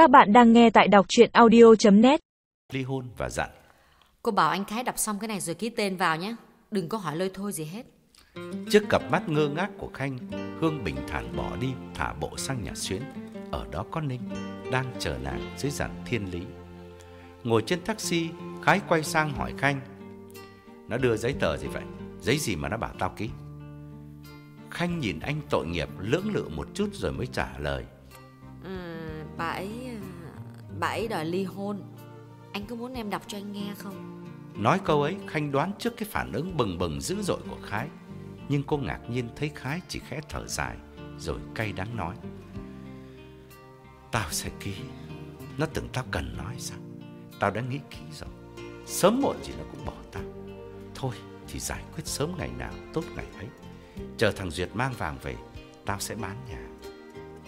Các bạn đang nghe tại đọc chuyện audio.net ly hôn và dặn Cô bảo anh Thái đọc xong cái này rồi ký tên vào nhé. Đừng có hỏi lôi thôi gì hết. Trước cặp mắt ngơ ngác của Khanh, Hương bình thản bỏ đi, thả bộ sang nhà Xuyến. Ở đó có Ninh, đang chờ nàng dưới dàn thiên lý. Ngồi trên taxi, Khái quay sang hỏi Khanh. Nó đưa giấy tờ gì vậy? Giấy gì mà nó bảo tao ký? Khanh nhìn anh tội nghiệp lưỡng lự một chút rồi mới trả lời. Ừ, bà ấy... Bà ấy đòi ly hôn. Anh có muốn em đọc cho anh nghe không? Nói câu ấy, Khanh đoán trước cái phản ứng bừng bừng dữ dội của Khái. Nhưng cô ngạc nhiên thấy Khái chỉ khẽ thở dài, rồi cay đắng nói. Tao sẽ ký. Nó tưởng tao cần nói sao? Tao đã nghĩ kỹ rồi. Sớm muộn gì nó cũng bỏ tao. Thôi thì giải quyết sớm ngày nào tốt ngày ấy. Chờ thằng Duyệt mang vàng về, tao sẽ bán nhà.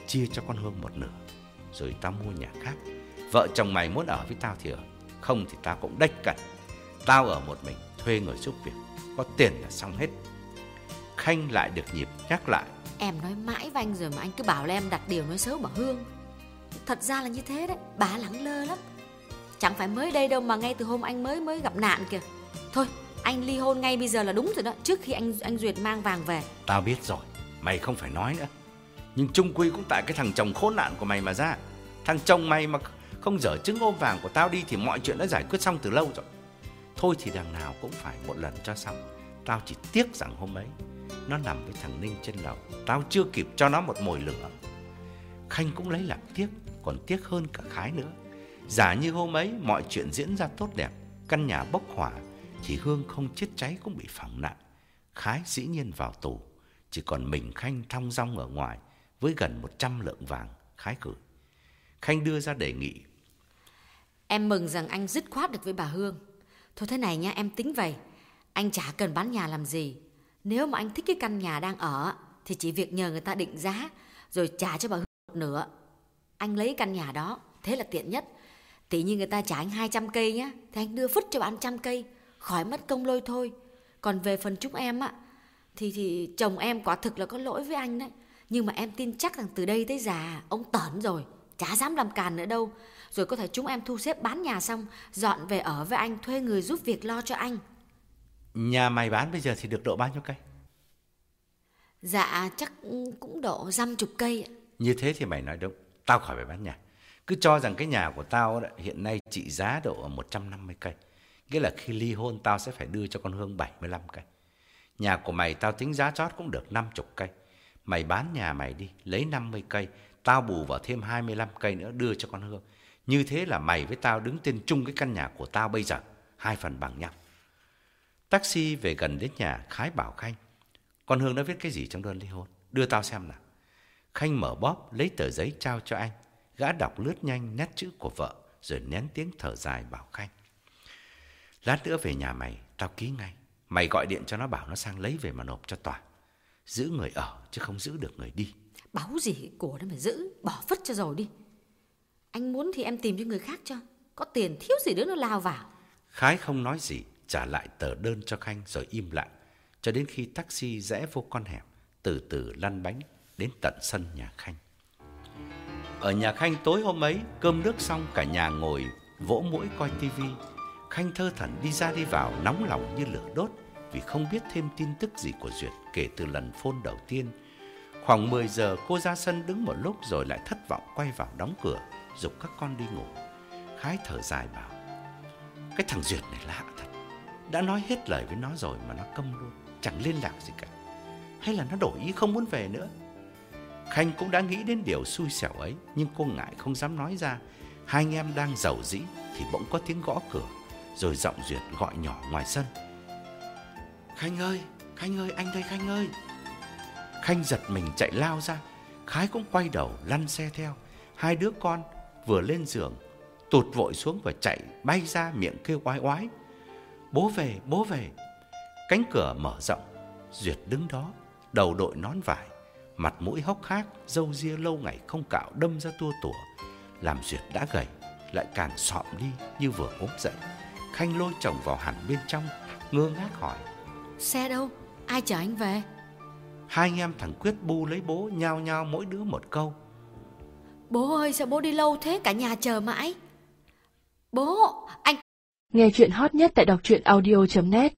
Chia cho con Hương một nửa, rồi tao mua nhà khác. Vợ chồng mày muốn ở với tao thì ở, không thì tao cũng đếch cẩn. Tao ở một mình, thuê người giúp việc, có tiền là xong hết. Khanh lại được nhịp nhắc lại. Em nói mãi với anh rồi mà anh cứ bảo là em đặt điều nói xấu bà Hương. Thật ra là như thế đấy, bà lắng lơ lắm. Chẳng phải mới đây đâu mà ngay từ hôm anh mới mới gặp nạn kìa. Thôi, anh ly hôn ngay bây giờ là đúng rồi đó, trước khi anh anh Duyệt mang vàng về. Tao biết rồi, mày không phải nói nữa. Nhưng chung quy cũng tại cái thằng chồng khốn nạn của mày mà ra. Thằng chồng mày mà không dở trứng ôm vàng của tao đi thì mọi chuyện đã giải quyết xong từ lâu rồi. Thôi thì đằng nào cũng phải một lần cho xong. Tao chỉ tiếc rằng hôm ấy nó nằm với thằng Ninh trên lầu. Tao chưa kịp cho nó một mồi lửa. Khanh cũng lấy làm tiếc, còn tiếc hơn cả Khái nữa. Giả như hôm ấy mọi chuyện diễn ra tốt đẹp, căn nhà bốc hỏa thì Hương không chết cháy cũng bị phỏng nặng. Khái dĩ nhiên vào tù, chỉ còn mình Khanh thong dong ở ngoài với gần 100 lượng vàng Khái gửi. Khanh đưa ra đề nghị Em mừng rằng anh dứt khoát được với bà Hương. Thôi thế này nha, em tính vậy. Anh chả cần bán nhà làm gì. Nếu mà anh thích cái căn nhà đang ở, thì chỉ việc nhờ người ta định giá, rồi trả cho bà Hương một nửa. Anh lấy căn nhà đó, thế là tiện nhất. Tỷ như người ta trả anh 200 cây nhá, thì anh đưa phứt cho bà 100 cây, khỏi mất công lôi thôi. Còn về phần chúng em á, thì thì chồng em quả thực là có lỗi với anh đấy. Nhưng mà em tin chắc rằng từ đây tới già, ông tởn rồi, chả dám làm càn nữa đâu. Rồi có thể chúng em thu xếp bán nhà xong, dọn về ở với anh, thuê người giúp việc lo cho anh. Nhà mày bán bây giờ thì được độ bao nhiêu cây? Dạ chắc cũng độ dăm chục cây ạ. Như thế thì mày nói đúng. Tao khỏi phải bán nhà. Cứ cho rằng cái nhà của tao đó, hiện nay trị giá độ 150 cây. Nghĩa là khi ly hôn tao sẽ phải đưa cho con Hương 75 cây. Nhà của mày tao tính giá chót cũng được 50 cây. Mày bán nhà mày đi Lấy 50 cây. Tao bù vào thêm 25 cây nữa đưa cho con Hương như thế là mày với tao đứng tên chung cái căn nhà của tao bây giờ. Hai phần bằng nhau. Taxi về gần đến nhà Khái bảo Khanh Con Hương đã viết cái gì trong đơn ly hôn? Đưa tao xem nào. Khanh mở bóp lấy tờ giấy trao cho anh. Gã đọc lướt nhanh nét chữ của vợ Rồi nén tiếng thở dài bảo Khanh Lát nữa về nhà mày Tao ký ngay. Mày gọi điện cho nó bảo nó sang lấy về mà nộp cho tòa. Giữ người ở chứ không giữ được người đi. Báo gì của nó mà giữ, bỏ phất cho rồi đi. Anh muốn thì em tìm cho người khác cho. Có tiền thiếu gì đứa nó lao vào. Khái không nói gì, Trả lại tờ đơn cho Khanh rồi im lặng. Cho đến khi taxi rẽ vô con hẻm, Từ từ lăn bánh đến tận sân nhà Khanh. Ở nhà Khanh tối hôm ấy, Cơm nước xong, cả nhà ngồi vỗ mũi coi tivi Khanh thơ thẩn đi ra đi vào, nóng lòng như lửa đốt, Vì không biết thêm tin tức gì của Duyệt Kể từ lần phone đầu tiên. Khoảng 10 giờ, cô ra sân đứng một lúc Rồi lại thất vọng quay vào đóng cửa. Dục các con đi ngủ. Khái thở dài bảo, Cái thằng Duyệt này lạ thật. Đã nói hết lời với nó rồi mà nó câm luôn, Chẳng liên lạc gì cả. Hay là nó đổi ý không muốn về nữa? Khanh cũng đã nghĩ đến điều xui xẻo ấy, Nhưng cô ngại không dám nói ra. Hai anh em đang giàu dĩ Thì bỗng có tiếng gõ cửa, Rồi giọng Duyệt gọi nhỏ ngoài sân. Khanh ơi Khanh ơi, anh đây Khanh ơi. Khanh giật mình chạy lao ra. Khái cũng quay đầu lăn xe theo. Hai đứa con vừa lên giường Tụt vội xuống và chạy bay ra miệng kêu oái oái. Bố về bố về. Cánh cửa mở rộng Duyệt đứng đó Đầu đội nón vải Mặt mũi hốc hác Dâu ria lâu ngày không cạo đâm ra tua tủa. Làm Duyệt đã gầy Lại càng sọm đi như vừa ốm dậy. Khanh lôi chồng vào hẳn bên trong Ngơ ngác hỏi. Xe đâu? Ai chở anh về? Hai anh em thằng Quyết bu lấy bố Nhao nhao mỗi đứa một câu Bố ơi, sao bố đi lâu thế? Cả nhà chờ mãi. Bố, anh Nghe chuyện hot nhất tại đọc truyện audio.net